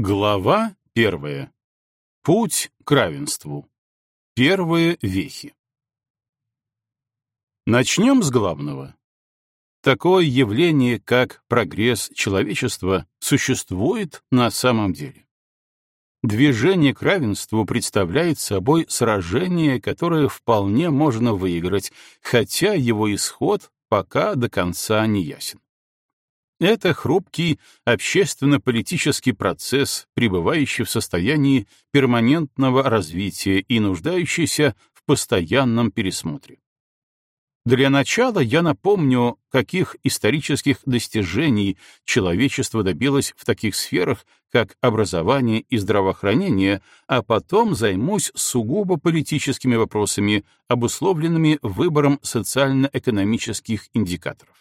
Глава первая. Путь к равенству. Первые вехи. Начнем с главного. Такое явление, как прогресс человечества, существует на самом деле. Движение к равенству представляет собой сражение, которое вполне можно выиграть, хотя его исход пока до конца не ясен. Это хрупкий общественно-политический процесс, пребывающий в состоянии перманентного развития и нуждающийся в постоянном пересмотре. Для начала я напомню, каких исторических достижений человечество добилось в таких сферах, как образование и здравоохранение, а потом займусь сугубо политическими вопросами, обусловленными выбором социально-экономических индикаторов.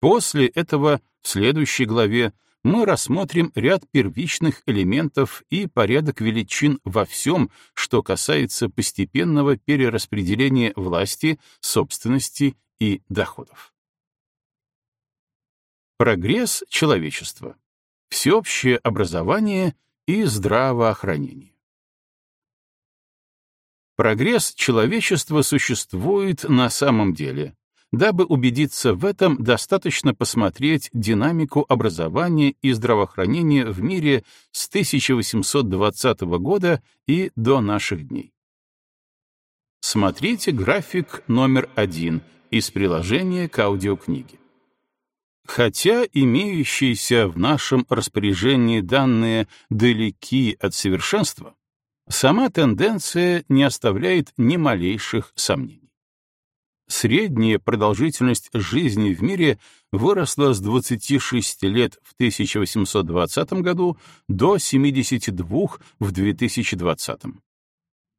После этого в следующей главе мы рассмотрим ряд первичных элементов и порядок величин во всем, что касается постепенного перераспределения власти, собственности и доходов. Прогресс человечества. Всеобщее образование и здравоохранение. Прогресс человечества существует на самом деле, Дабы убедиться в этом, достаточно посмотреть динамику образования и здравоохранения в мире с 1820 года и до наших дней. Смотрите график номер один из приложения к аудиокниге. Хотя имеющиеся в нашем распоряжении данные далеки от совершенства, сама тенденция не оставляет ни малейших сомнений средняя продолжительность жизни в мире выросла с 26 лет в 1820 году до 72 в 2020.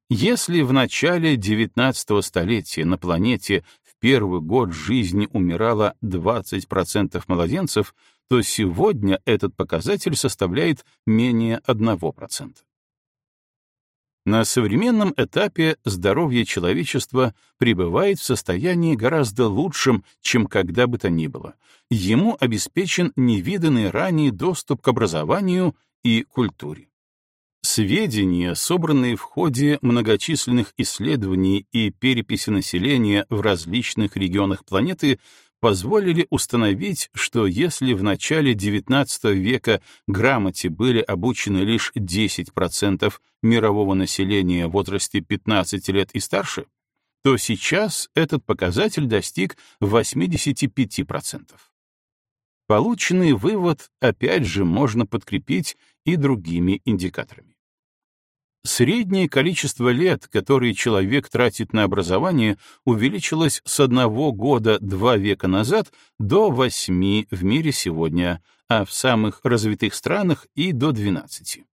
Если в начале XIX столетия на планете в первый год жизни умирало 20% младенцев, то сегодня этот показатель составляет менее 1%. На современном этапе здоровье человечества пребывает в состоянии гораздо лучшем, чем когда бы то ни было. Ему обеспечен невиданный ранее доступ к образованию и культуре. Сведения, собранные в ходе многочисленных исследований и переписи населения в различных регионах планеты, позволили установить, что если в начале XIX века грамоте были обучены лишь 10% мирового населения в возрасте 15 лет и старше, то сейчас этот показатель достиг 85%. Полученный вывод опять же можно подкрепить и другими индикаторами. Среднее количество лет, которые человек тратит на образование, увеличилось с одного года два века назад до восьми в мире сегодня, а в самых развитых странах и до 12.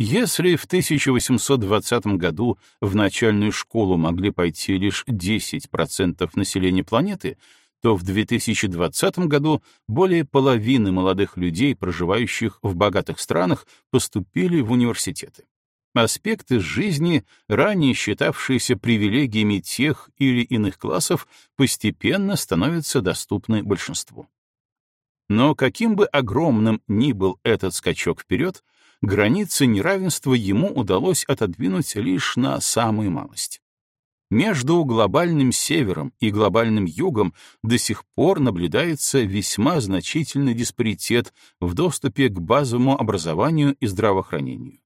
Если в 1820 году в начальную школу могли пойти лишь 10% населения планеты, то в 2020 году более половины молодых людей, проживающих в богатых странах, поступили в университеты аспекты жизни, ранее считавшиеся привилегиями тех или иных классов, постепенно становятся доступны большинству. Но каким бы огромным ни был этот скачок вперед, границы неравенства ему удалось отодвинуть лишь на самую малость. Между глобальным севером и глобальным югом до сих пор наблюдается весьма значительный диспаритет в доступе к базовому образованию и здравоохранению.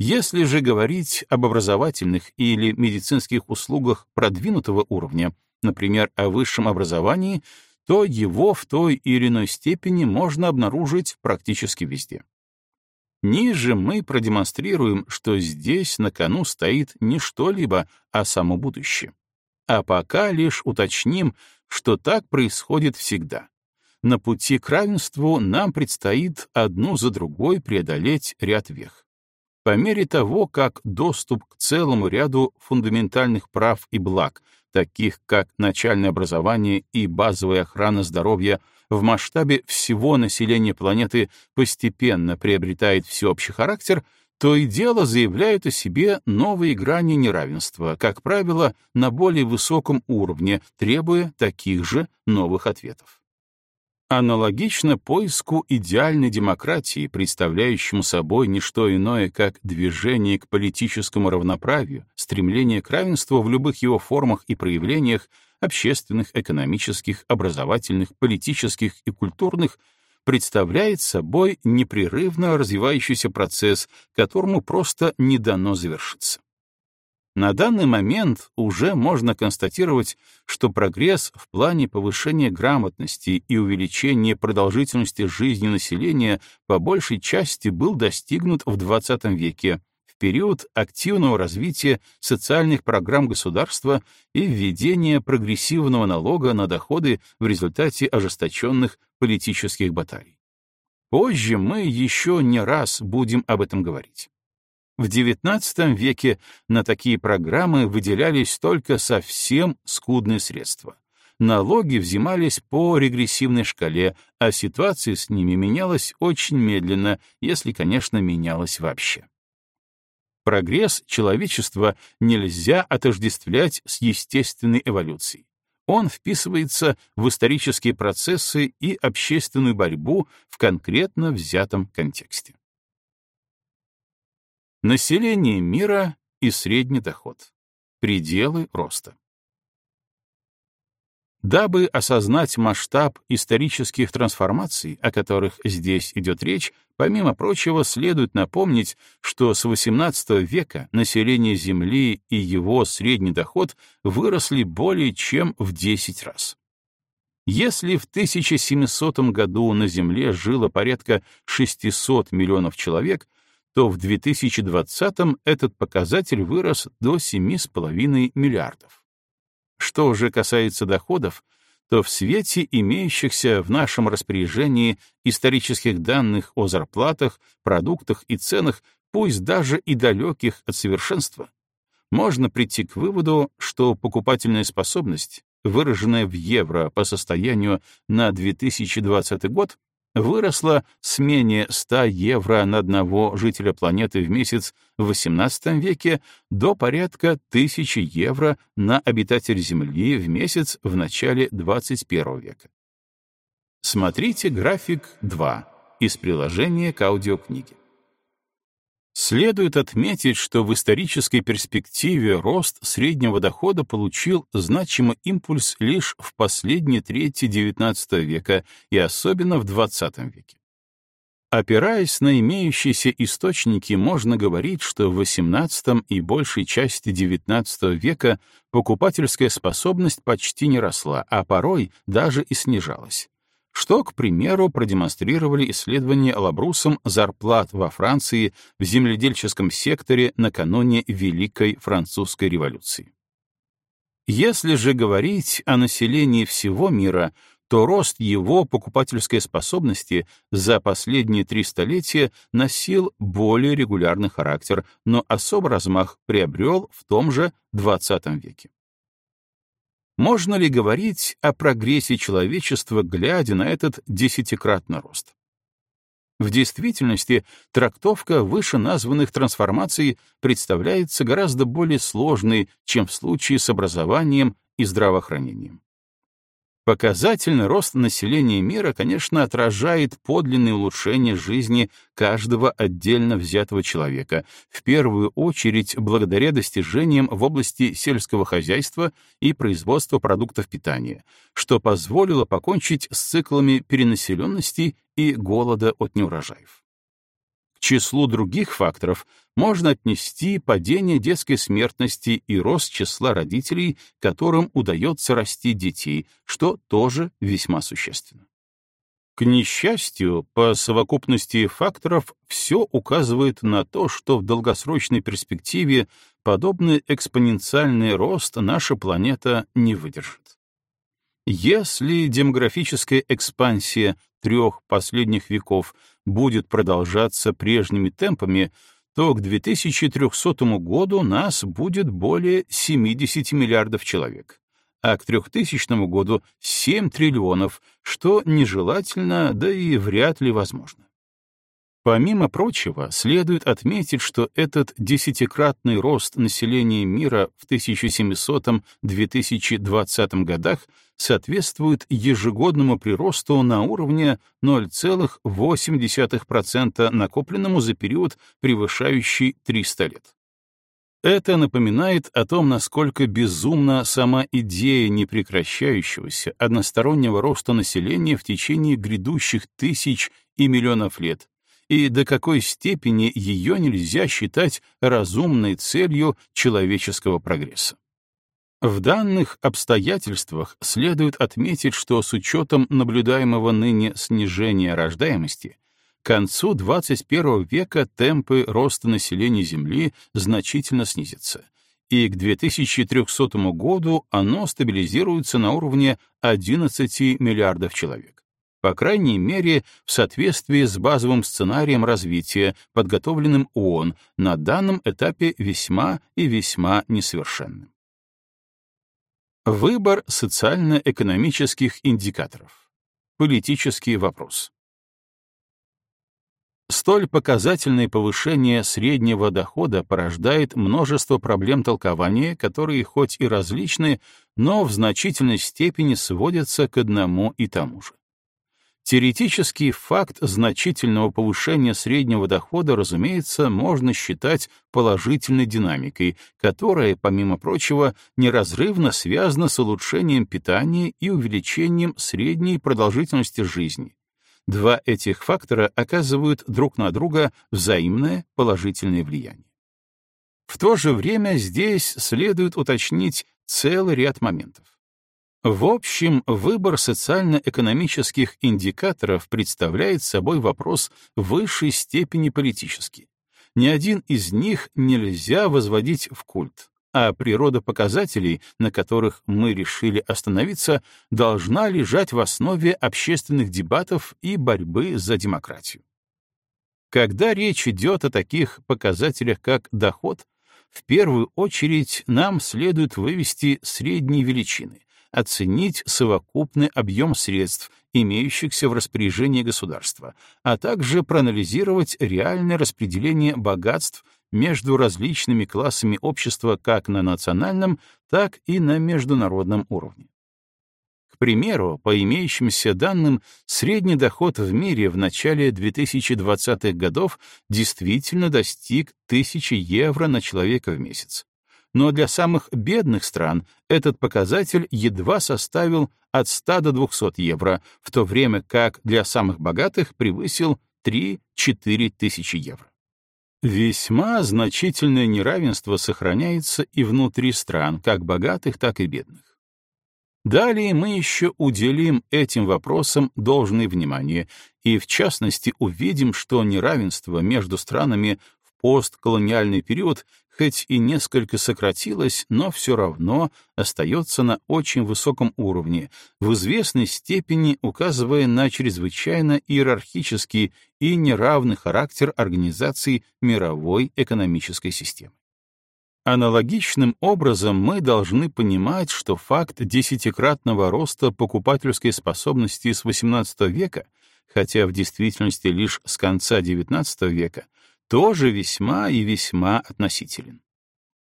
Если же говорить об образовательных или медицинских услугах продвинутого уровня, например, о высшем образовании, то его в той или иной степени можно обнаружить практически везде. Ниже мы продемонстрируем, что здесь на кону стоит не что-либо, а само будущее. А пока лишь уточним, что так происходит всегда. На пути к равенству нам предстоит одну за другой преодолеть ряд вех. По мере того, как доступ к целому ряду фундаментальных прав и благ, таких как начальное образование и базовая охрана здоровья, в масштабе всего населения планеты постепенно приобретает всеобщий характер, то и дело заявляют о себе новые грани неравенства, как правило, на более высоком уровне, требуя таких же новых ответов. Аналогично поиску идеальной демократии, представляющему собой не что иное, как движение к политическому равноправию, стремление к равенству в любых его формах и проявлениях, общественных, экономических, образовательных, политических и культурных, представляет собой непрерывно развивающийся процесс, которому просто не дано завершиться. На данный момент уже можно констатировать, что прогресс в плане повышения грамотности и увеличения продолжительности жизни населения по большей части был достигнут в XX веке, в период активного развития социальных программ государства и введения прогрессивного налога на доходы в результате ожесточенных политических баталий. Позже мы еще не раз будем об этом говорить. В XIX веке на такие программы выделялись только совсем скудные средства. Налоги взимались по регрессивной шкале, а ситуация с ними менялась очень медленно, если, конечно, менялась вообще. Прогресс человечества нельзя отождествлять с естественной эволюцией. Он вписывается в исторические процессы и общественную борьбу в конкретно взятом контексте. Население мира и средний доход. Пределы роста. Дабы осознать масштаб исторических трансформаций, о которых здесь идет речь, помимо прочего, следует напомнить, что с XVIII века население Земли и его средний доход выросли более чем в 10 раз. Если в 1700 году на Земле жило порядка 600 миллионов человек, то в 2020-м этот показатель вырос до 7,5 миллиардов. Что же касается доходов, то в свете имеющихся в нашем распоряжении исторических данных о зарплатах, продуктах и ценах, пусть даже и далеких от совершенства, можно прийти к выводу, что покупательная способность, выраженная в евро по состоянию на 2020 год, выросла с менее 100 евро на одного жителя планеты в месяц в XVIII веке до порядка 1000 евро на обитателя Земли в месяц в начале XXI века. Смотрите график 2 из приложения к аудиокниге. Следует отметить, что в исторической перспективе рост среднего дохода получил значимый импульс лишь в последней трети XIX века и особенно в XX веке. Опираясь на имеющиеся источники, можно говорить, что в XVIII и большей части XIX века покупательская способность почти не росла, а порой даже и снижалась что, к примеру, продемонстрировали исследования Лабрусом зарплат во Франции в земледельческом секторе накануне Великой Французской революции. Если же говорить о населении всего мира, то рост его покупательской способности за последние три столетия носил более регулярный характер, но особый размах приобрел в том же XX веке. Можно ли говорить о прогрессе человечества, глядя на этот десятикратный рост? В действительности трактовка вышеназванных трансформаций представляется гораздо более сложной, чем в случае с образованием и здравоохранением. Показательный рост населения мира, конечно, отражает подлинное улучшение жизни каждого отдельно взятого человека, в первую очередь благодаря достижениям в области сельского хозяйства и производства продуктов питания, что позволило покончить с циклами перенаселенности и голода от неурожаев числу других факторов можно отнести падение детской смертности и рост числа родителей, которым удается расти детей, что тоже весьма существенно. К несчастью, по совокупности факторов все указывает на то, что в долгосрочной перспективе подобный экспоненциальный рост наша планета не выдержит. Если демографическая экспансия трех последних веков будет продолжаться прежними темпами, то к 2300 году нас будет более 70 миллиардов человек, а к 3000 году — 7 триллионов, что нежелательно, да и вряд ли возможно. Помимо прочего, следует отметить, что этот десятикратный рост населения мира в 1700-2020 годах соответствует ежегодному приросту на уровне 0,8% накопленному за период, превышающий 300 лет. Это напоминает о том, насколько безумна сама идея непрекращающегося одностороннего роста населения в течение грядущих тысяч и миллионов лет, и до какой степени ее нельзя считать разумной целью человеческого прогресса. В данных обстоятельствах следует отметить, что с учетом наблюдаемого ныне снижения рождаемости, к концу 21 века темпы роста населения Земли значительно снизятся, и к 2300 году оно стабилизируется на уровне 11 миллиардов человек. По крайней мере, в соответствии с базовым сценарием развития, подготовленным ООН, на данном этапе весьма и весьма несовершенным. Выбор социально-экономических индикаторов. Политический вопрос. Столь показательное повышение среднего дохода порождает множество проблем толкования, которые хоть и различны, но в значительной степени сводятся к одному и тому же. Теоретический факт значительного повышения среднего дохода, разумеется, можно считать положительной динамикой, которая, помимо прочего, неразрывно связана с улучшением питания и увеличением средней продолжительности жизни, Два этих фактора оказывают друг на друга взаимное положительное влияние. В то же время здесь следует уточнить целый ряд моментов. В общем, выбор социально-экономических индикаторов представляет собой вопрос высшей степени политический. Ни один из них нельзя возводить в культ а природа показателей, на которых мы решили остановиться, должна лежать в основе общественных дебатов и борьбы за демократию. Когда речь идет о таких показателях, как доход, в первую очередь нам следует вывести средние величины, оценить совокупный объем средств, имеющихся в распоряжении государства, а также проанализировать реальное распределение богатств между различными классами общества как на национальном, так и на международном уровне. К примеру, по имеющимся данным, средний доход в мире в начале 2020-х годов действительно достиг 1000 евро на человека в месяц. Но для самых бедных стран этот показатель едва составил от 100 до 200 евро, в то время как для самых богатых превысил 3-4 тысячи евро. Весьма значительное неравенство сохраняется и внутри стран, как богатых, так и бедных. Далее мы еще уделим этим вопросам должное внимание и, в частности, увидим, что неравенство между странами в постколониальный период хоть и несколько сократилось, но все равно остается на очень высоком уровне, в известной степени указывая на чрезвычайно иерархический и неравный характер организации мировой экономической системы. Аналогичным образом мы должны понимать, что факт десятикратного роста покупательской способности с XVIII века, хотя в действительности лишь с конца XIX века, тоже весьма и весьма относителен.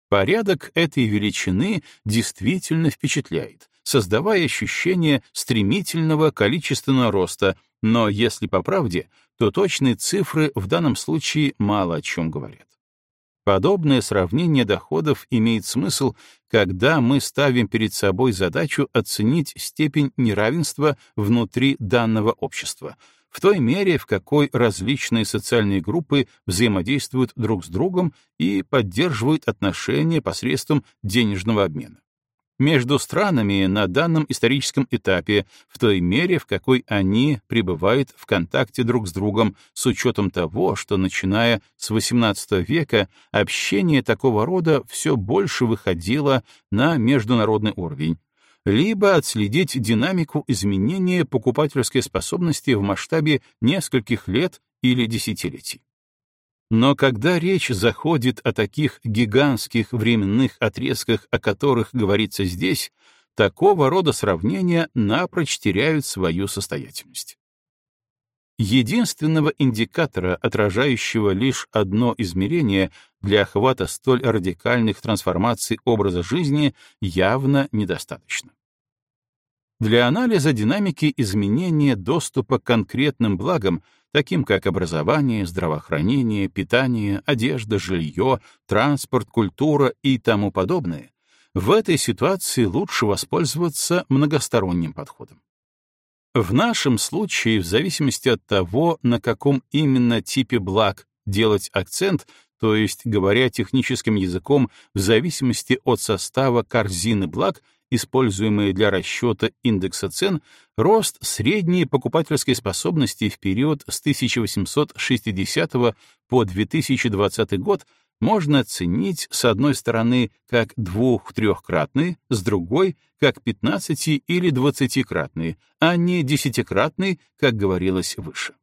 Порядок этой величины действительно впечатляет, создавая ощущение стремительного количественного роста, но если по правде, то точные цифры в данном случае мало о чем говорят. Подобное сравнение доходов имеет смысл, когда мы ставим перед собой задачу оценить степень неравенства внутри данного общества, в той мере, в какой различные социальные группы взаимодействуют друг с другом и поддерживают отношения посредством денежного обмена. Между странами на данном историческом этапе в той мере, в какой они пребывают в контакте друг с другом, с учетом того, что, начиная с XVIII века, общение такого рода все больше выходило на международный уровень, либо отследить динамику изменения покупательской способности в масштабе нескольких лет или десятилетий. Но когда речь заходит о таких гигантских временных отрезках, о которых говорится здесь, такого рода сравнения напрочь теряют свою состоятельность. Единственного индикатора, отражающего лишь одно измерение для охвата столь радикальных трансформаций образа жизни, явно недостаточно. для анализа динамики изменения доступа к конкретным благам, таким как образование, здравоохранение, питание, одежда, жилье, транспорт, культура и тому подобное, в этой ситуации лучше воспользоваться многосторонним подходом. В нашем случае, в зависимости от того, на каком именно типе благ делать акцент, то есть, говоря техническим языком, в зависимости от состава корзины благ, используемые для расчета индекса цен, рост средней покупательской способности в период с 1860 по 2020 год можно оценить с одной стороны как двух-трехкратный, с другой — как 15- или 20-кратный, а не десятикратный, как говорилось выше.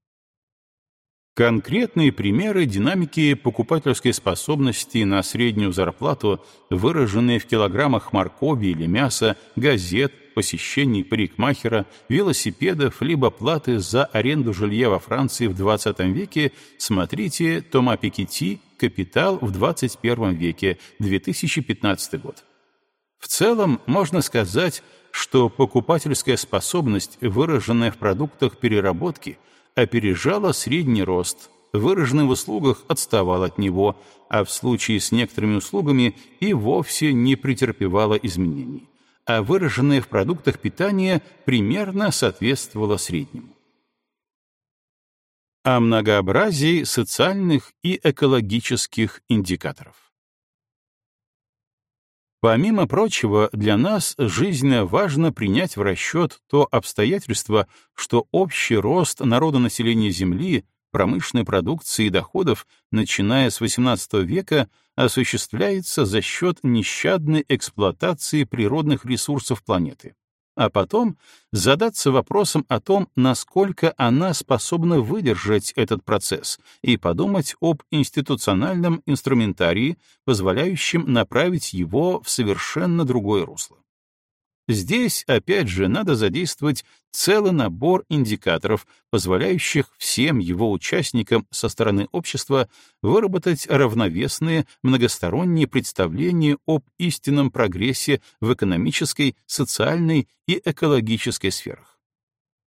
Конкретные примеры динамики покупательской способности на среднюю зарплату, выраженные в килограммах моркови или мяса, газет, посещений парикмахера, велосипедов, либо платы за аренду жилья во Франции в XX веке, смотрите Тома Пикетти «Капитал в 21 веке», 2015 год. В целом, можно сказать, что покупательская способность, выраженная в продуктах переработки, опережала средний рост, выраженный в услугах отставал от него, а в случае с некоторыми услугами и вовсе не претерпевала изменений, а выраженное в продуктах питания примерно соответствовало среднему. О многообразии социальных и экологических индикаторов. Помимо прочего, для нас жизненно важно принять в расчет то обстоятельство, что общий рост народонаселения Земли, промышленной продукции и доходов, начиная с XVIII века, осуществляется за счет нещадной эксплуатации природных ресурсов планеты а потом задаться вопросом о том, насколько она способна выдержать этот процесс, и подумать об институциональном инструментарии, позволяющем направить его в совершенно другое русло. Здесь, опять же, надо задействовать целый набор индикаторов, позволяющих всем его участникам со стороны общества выработать равновесные многосторонние представления об истинном прогрессе в экономической, социальной и экологической сферах.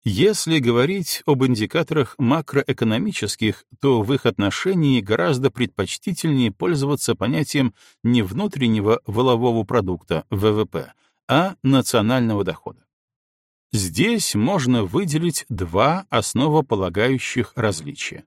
Если говорить об индикаторах макроэкономических, то в их отношении гораздо предпочтительнее пользоваться понятием не внутреннего волового продукта, ВВП, а национального дохода. Здесь можно выделить два основополагающих различия.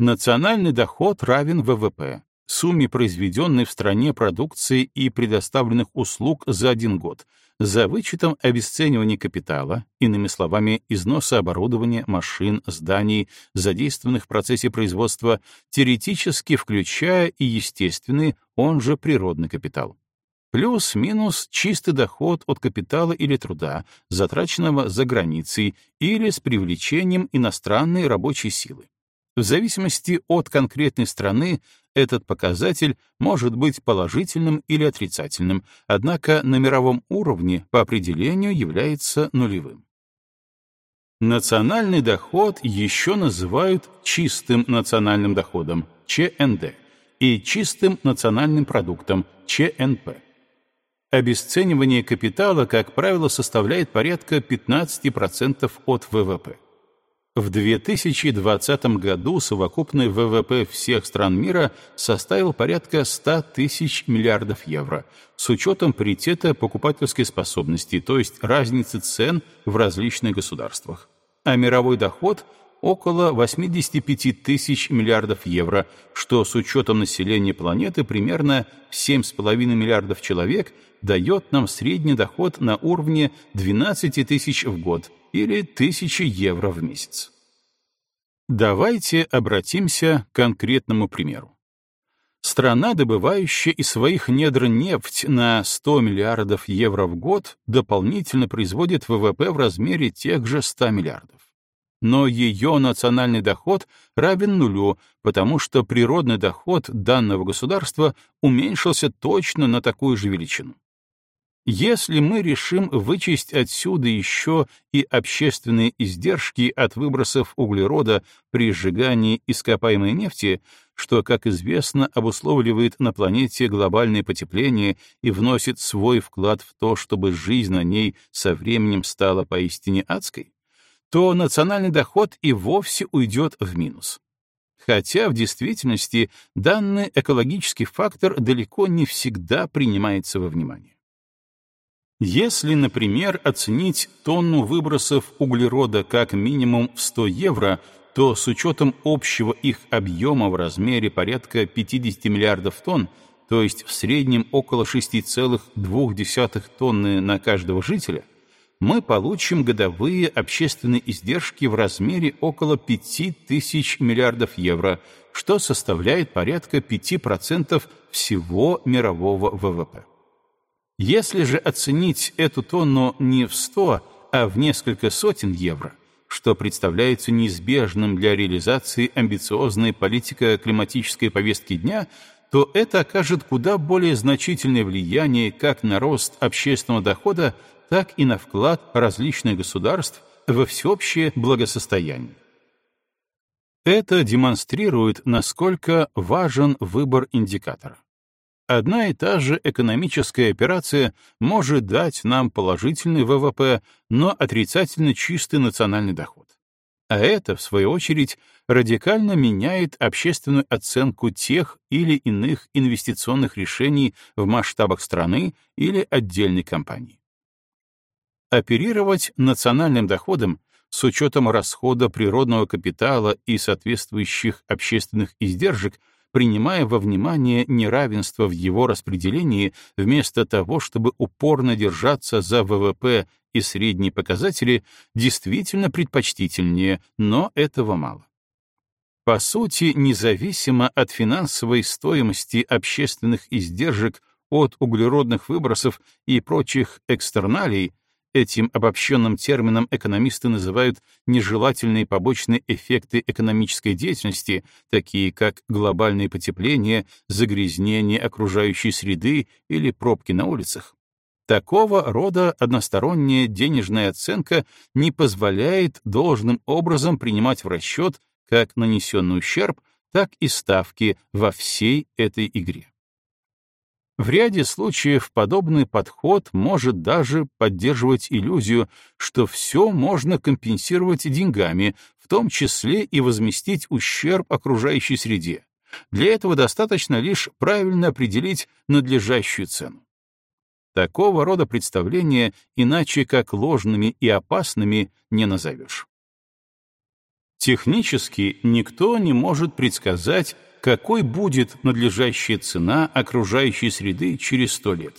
Национальный доход равен ВВП, сумме произведенной в стране продукции и предоставленных услуг за один год, за вычетом обесценивания капитала, иными словами, износа оборудования, машин, зданий, задействованных в процессе производства, теоретически включая и естественный, он же природный капитал плюс-минус чистый доход от капитала или труда, затраченного за границей или с привлечением иностранной рабочей силы. В зависимости от конкретной страны этот показатель может быть положительным или отрицательным, однако на мировом уровне по определению является нулевым. Национальный доход еще называют чистым национальным доходом, ЧНД, и чистым национальным продуктом, ЧНП. Обесценивание капитала, как правило, составляет порядка 15% от ВВП. В 2020 году совокупный ВВП всех стран мира составил порядка 100 тысяч миллиардов евро, с учетом паритета покупательской способности, то есть разницы цен в различных государствах. А мировой доход — около 85 тысяч миллиардов евро, что с учетом населения планеты примерно 7,5 миллиардов человек дает нам средний доход на уровне 12 тысяч в год или 1000 евро в месяц. Давайте обратимся к конкретному примеру. Страна, добывающая из своих недр нефть на 100 миллиардов евро в год, дополнительно производит ВВП в размере тех же 100 миллиардов но ее национальный доход равен нулю, потому что природный доход данного государства уменьшился точно на такую же величину. Если мы решим вычесть отсюда еще и общественные издержки от выбросов углерода при сжигании ископаемой нефти, что, как известно, обусловливает на планете глобальное потепление и вносит свой вклад в то, чтобы жизнь на ней со временем стала поистине адской, то национальный доход и вовсе уйдет в минус. Хотя в действительности данный экологический фактор далеко не всегда принимается во внимание. Если, например, оценить тонну выбросов углерода как минимум в 100 евро, то с учетом общего их объема в размере порядка 50 миллиардов тонн, то есть в среднем около 6,2 тонны на каждого жителя, мы получим годовые общественные издержки в размере около 5000 миллиардов евро, что составляет порядка 5% всего мирового ВВП. Если же оценить эту тонну не в 100, а в несколько сотен евро, что представляется неизбежным для реализации амбициозной политико-климатической повестки дня, то это окажет куда более значительное влияние как на рост общественного дохода, так и на вклад различных государств во всеобщее благосостояние. Это демонстрирует, насколько важен выбор индикатора. Одна и та же экономическая операция может дать нам положительный ВВП, но отрицательно чистый национальный доход. А это, в свою очередь, радикально меняет общественную оценку тех или иных инвестиционных решений в масштабах страны или отдельной компании. Оперировать национальным доходом с учетом расхода природного капитала и соответствующих общественных издержек — принимая во внимание неравенство в его распределении, вместо того, чтобы упорно держаться за ВВП и средние показатели, действительно предпочтительнее, но этого мало. По сути, независимо от финансовой стоимости общественных издержек от углеродных выбросов и прочих экстерналий, Этим обобщенным термином экономисты называют нежелательные побочные эффекты экономической деятельности, такие как глобальное потепление, загрязнение окружающей среды или пробки на улицах. Такого рода односторонняя денежная оценка не позволяет должным образом принимать в расчет как нанесенный ущерб, так и ставки во всей этой игре. В ряде случаев подобный подход может даже поддерживать иллюзию, что все можно компенсировать деньгами, в том числе и возместить ущерб окружающей среде. Для этого достаточно лишь правильно определить надлежащую цену. Такого рода представления иначе как ложными и опасными не назовешь. Технически никто не может предсказать, какой будет надлежащая цена окружающей среды через сто лет,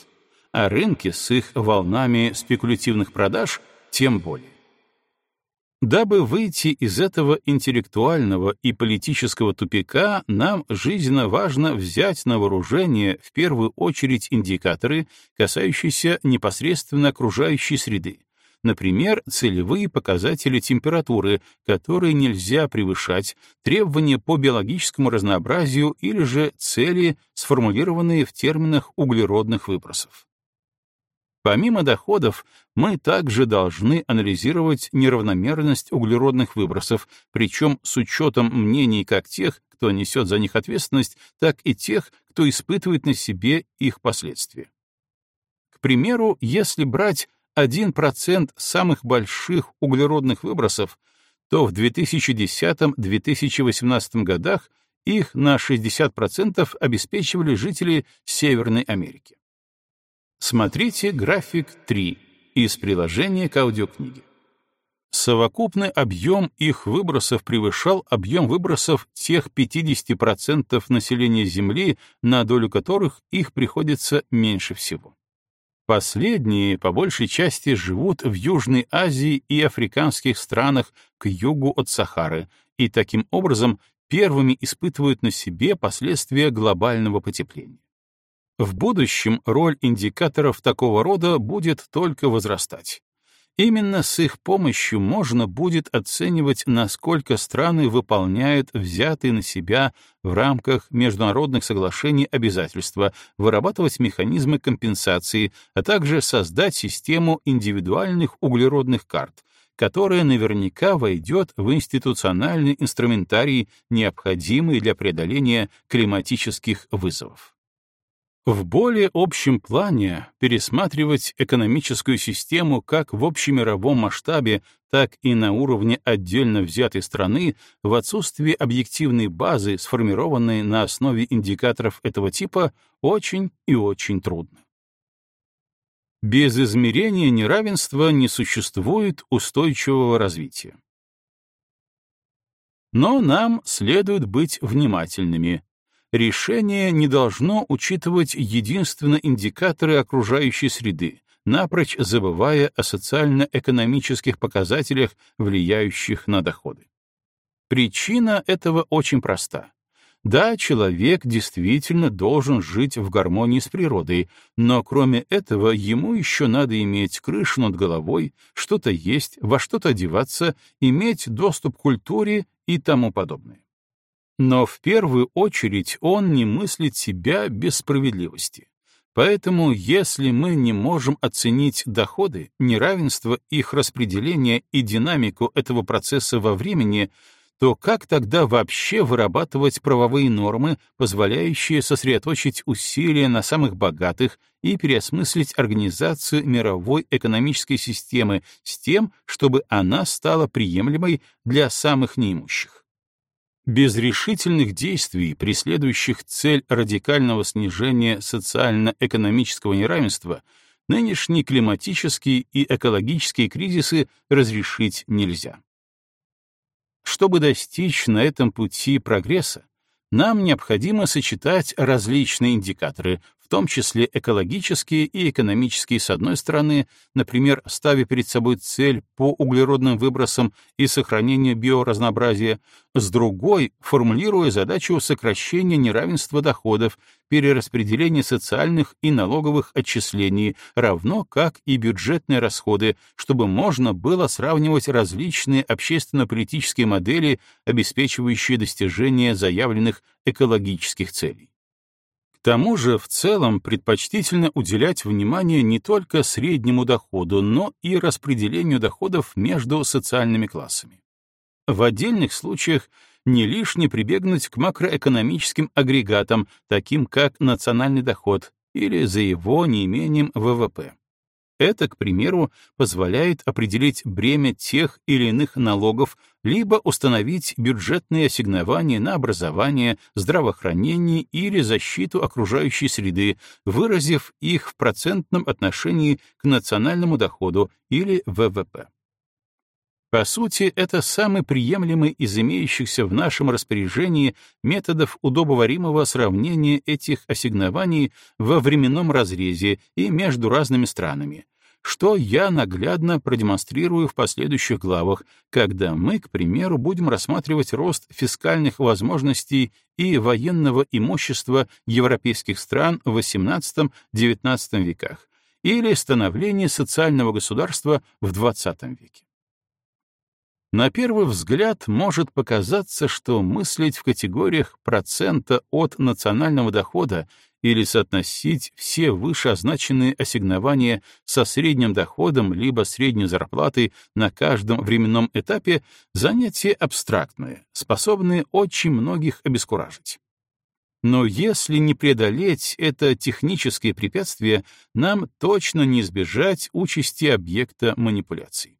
а рынки с их волнами спекулятивных продаж тем более. Дабы выйти из этого интеллектуального и политического тупика, нам жизненно важно взять на вооружение в первую очередь индикаторы, касающиеся непосредственно окружающей среды, Например, целевые показатели температуры, которые нельзя превышать, требования по биологическому разнообразию или же цели, сформулированные в терминах углеродных выбросов. Помимо доходов, мы также должны анализировать неравномерность углеродных выбросов, причем с учетом мнений как тех, кто несет за них ответственность, так и тех, кто испытывает на себе их последствия. К примеру, если брать 1% самых больших углеродных выбросов, то в 2010-2018 годах их на 60% обеспечивали жители Северной Америки. Смотрите график 3 из приложения к аудиокниге. Совокупный объем их выбросов превышал объем выбросов тех 50% населения Земли, на долю которых их приходится меньше всего. Последние, по большей части, живут в Южной Азии и африканских странах к югу от Сахары и таким образом первыми испытывают на себе последствия глобального потепления. В будущем роль индикаторов такого рода будет только возрастать. Именно с их помощью можно будет оценивать, насколько страны выполняют взятые на себя в рамках международных соглашений обязательства, вырабатывать механизмы компенсации, а также создать систему индивидуальных углеродных карт, которая наверняка войдет в институциональный инструментарий, необходимый для преодоления климатических вызовов. В более общем плане пересматривать экономическую систему как в общемировом масштабе, так и на уровне отдельно взятой страны в отсутствии объективной базы, сформированной на основе индикаторов этого типа, очень и очень трудно. Без измерения неравенства не существует устойчивого развития. Но нам следует быть внимательными, решение не должно учитывать единственно индикаторы окружающей среды, напрочь забывая о социально-экономических показателях, влияющих на доходы. Причина этого очень проста. Да, человек действительно должен жить в гармонии с природой, но кроме этого ему еще надо иметь крышу над головой, что-то есть, во что-то одеваться, иметь доступ к культуре и тому подобное. Но в первую очередь он не мыслит себя без справедливости. Поэтому, если мы не можем оценить доходы, неравенство их распределения и динамику этого процесса во времени, то как тогда вообще вырабатывать правовые нормы, позволяющие сосредоточить усилия на самых богатых и переосмыслить организацию мировой экономической системы с тем, чтобы она стала приемлемой для самых неимущих? Без решительных действий, преследующих цель радикального снижения социально-экономического неравенства, нынешние климатические и экологические кризисы разрешить нельзя. Чтобы достичь на этом пути прогресса, нам необходимо сочетать различные индикаторы, в том числе экологические и экономические с одной стороны, например, ставя перед собой цель по углеродным выбросам и сохранению биоразнообразия, с другой — формулируя задачу сокращения неравенства доходов, перераспределения социальных и налоговых отчислений, равно как и бюджетные расходы, чтобы можно было сравнивать различные общественно-политические модели, обеспечивающие достижение заявленных экологических целей тому же в целом предпочтительно уделять внимание не только среднему доходу, но и распределению доходов между социальными классами. В отдельных случаях не лишне прибегнуть к макроэкономическим агрегатам, таким как национальный доход или за его неимением ВВП. Это, к примеру, позволяет определить бремя тех или иных налогов, либо установить бюджетные ассигнования на образование, здравоохранение или защиту окружающей среды, выразив их в процентном отношении к национальному доходу или ВВП. По сути, это самый приемлемый из имеющихся в нашем распоряжении методов удобоваримого сравнения этих ассигнований во временном разрезе и между разными странами, что я наглядно продемонстрирую в последующих главах, когда мы, к примеру, будем рассматривать рост фискальных возможностей и военного имущества европейских стран в XVIII-XIX веках или становление социального государства в XX веке. На первый взгляд может показаться, что мыслить в категориях процента от национального дохода или соотносить все вышеозначенные ассигнования со средним доходом либо средней зарплатой на каждом временном этапе занятие абстрактное, способное очень многих обескуражить. Но если не преодолеть это техническое препятствие, нам точно не избежать участи объекта манипуляций.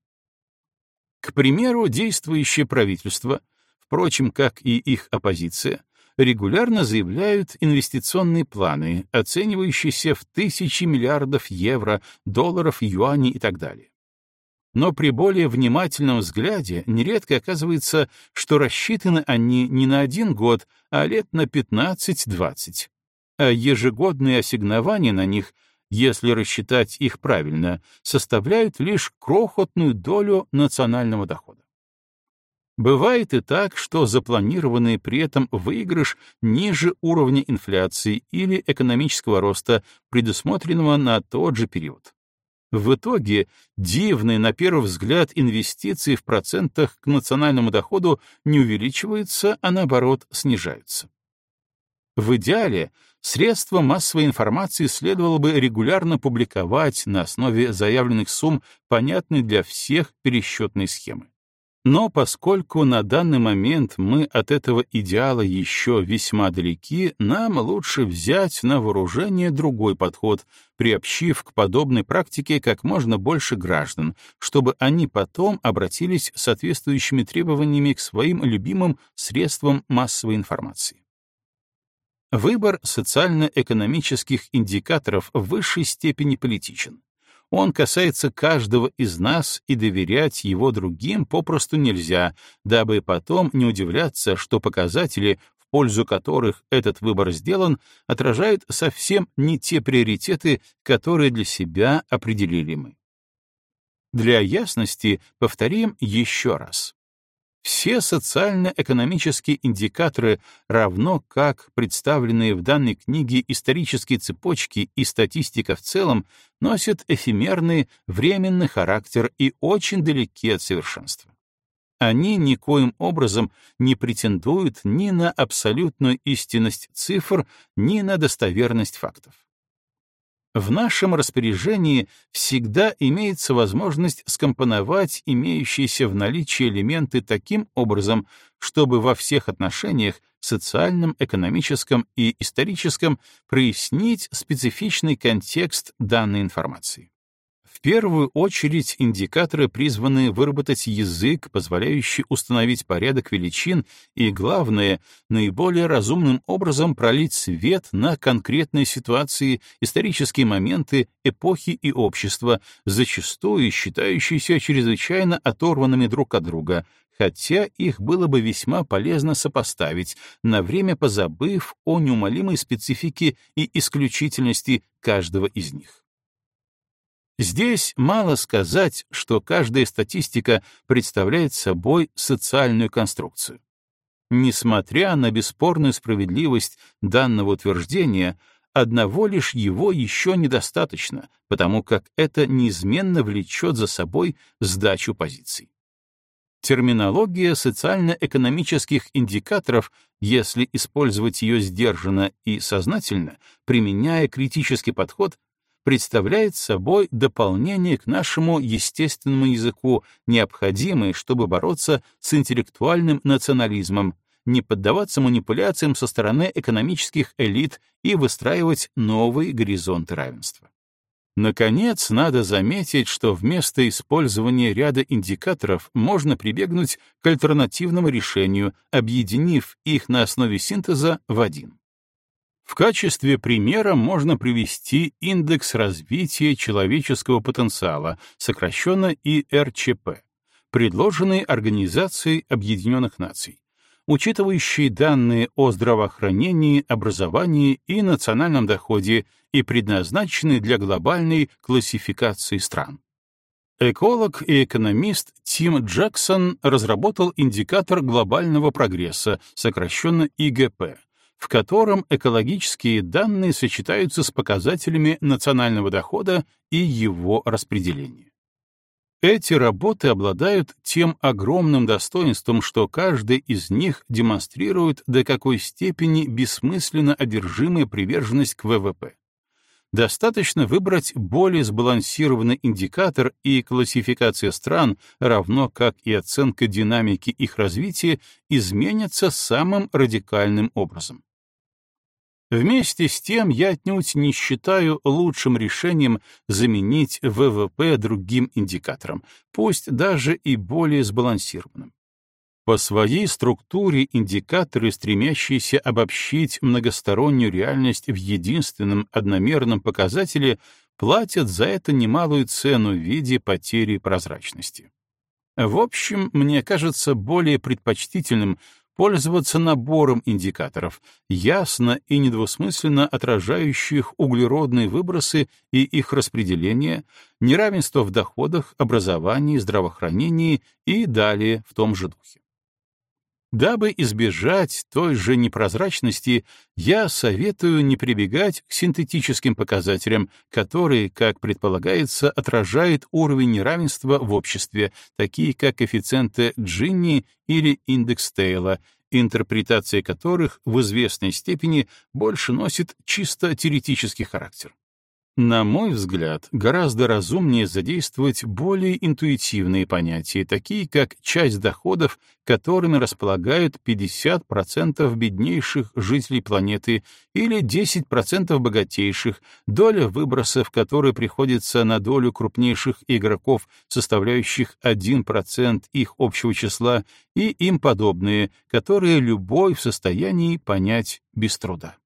К примеру, действующее правительство, впрочем, как и их оппозиция, регулярно заявляют инвестиционные планы, оценивающиеся в тысячи миллиардов евро, долларов, юаней и так далее. Но при более внимательном взгляде нередко оказывается, что рассчитаны они не на один год, а лет на 15-20, а ежегодные ассигнования на них если рассчитать их правильно, составляют лишь крохотную долю национального дохода. Бывает и так, что запланированный при этом выигрыш ниже уровня инфляции или экономического роста, предусмотренного на тот же период. В итоге дивные, на первый взгляд, инвестиции в процентах к национальному доходу не увеличиваются, а наоборот снижаются. В идеале средства массовой информации следовало бы регулярно публиковать на основе заявленных сумм понятной для всех пересчетной схемы. Но поскольку на данный момент мы от этого идеала еще весьма далеки, нам лучше взять на вооружение другой подход, приобщив к подобной практике как можно больше граждан, чтобы они потом обратились с соответствующими требованиями к своим любимым средствам массовой информации. Выбор социально-экономических индикаторов в высшей степени политичен. Он касается каждого из нас, и доверять его другим попросту нельзя, дабы потом не удивляться, что показатели, в пользу которых этот выбор сделан, отражают совсем не те приоритеты, которые для себя определили мы. Для ясности повторим еще раз. Все социально-экономические индикаторы, равно как представленные в данной книге исторические цепочки и статистика в целом, носят эфемерный, временный характер и очень далеки от совершенства. Они никоим образом не претендуют ни на абсолютную истинность цифр, ни на достоверность фактов. В нашем распоряжении всегда имеется возможность скомпоновать имеющиеся в наличии элементы таким образом, чтобы во всех отношениях — социальном, экономическом и историческом — прояснить специфичный контекст данной информации первую очередь индикаторы призваны выработать язык, позволяющий установить порядок величин и, главное, наиболее разумным образом пролить свет на конкретные ситуации, исторические моменты, эпохи и общества, зачастую считающиеся чрезвычайно оторванными друг от друга, хотя их было бы весьма полезно сопоставить, на время позабыв о неумолимой специфике и исключительности каждого из них. Здесь мало сказать, что каждая статистика представляет собой социальную конструкцию. Несмотря на бесспорную справедливость данного утверждения, одного лишь его еще недостаточно, потому как это неизменно влечет за собой сдачу позиций. Терминология социально-экономических индикаторов, если использовать ее сдержанно и сознательно, применяя критический подход, представляет собой дополнение к нашему естественному языку, необходимое, чтобы бороться с интеллектуальным национализмом, не поддаваться манипуляциям со стороны экономических элит и выстраивать новые горизонты равенства. Наконец, надо заметить, что вместо использования ряда индикаторов можно прибегнуть к альтернативному решению, объединив их на основе синтеза в один. В качестве примера можно привести индекс развития человеческого потенциала, сокращенно ИРЧП, предложенный Организацией Объединенных Наций, учитывающий данные о здравоохранении, образовании и национальном доходе и предназначенный для глобальной классификации стран. Эколог и экономист Тим Джексон разработал индикатор глобального прогресса, сокращенно ИГП, в котором экологические данные сочетаются с показателями национального дохода и его распределения. Эти работы обладают тем огромным достоинством, что каждая из них демонстрирует, до какой степени бессмысленно одержимая приверженность к ВВП. Достаточно выбрать более сбалансированный индикатор, и классификация стран, равно как и оценка динамики их развития, изменятся самым радикальным образом. Вместе с тем я отнюдь не считаю лучшим решением заменить ВВП другим индикатором, пусть даже и более сбалансированным. По своей структуре индикаторы, стремящиеся обобщить многостороннюю реальность в единственном одномерном показателе, платят за это немалую цену в виде потери прозрачности. В общем, мне кажется более предпочтительным пользоваться набором индикаторов, ясно и недвусмысленно отражающих углеродные выбросы и их распределение, неравенство в доходах, образовании, здравоохранении и далее в том же духе. Дабы избежать той же непрозрачности, я советую не прибегать к синтетическим показателям, которые, как предполагается, отражают уровень неравенства в обществе, такие как коэффициенты Джинни или индекс Тейла, интерпретация которых в известной степени больше носит чисто теоретический характер. На мой взгляд, гораздо разумнее задействовать более интуитивные понятия, такие как часть доходов, которыми располагают 50% беднейших жителей планеты или 10% богатейших, доля выбросов, которые приходится на долю крупнейших игроков, составляющих 1% их общего числа, и им подобные, которые любой в состоянии понять без труда.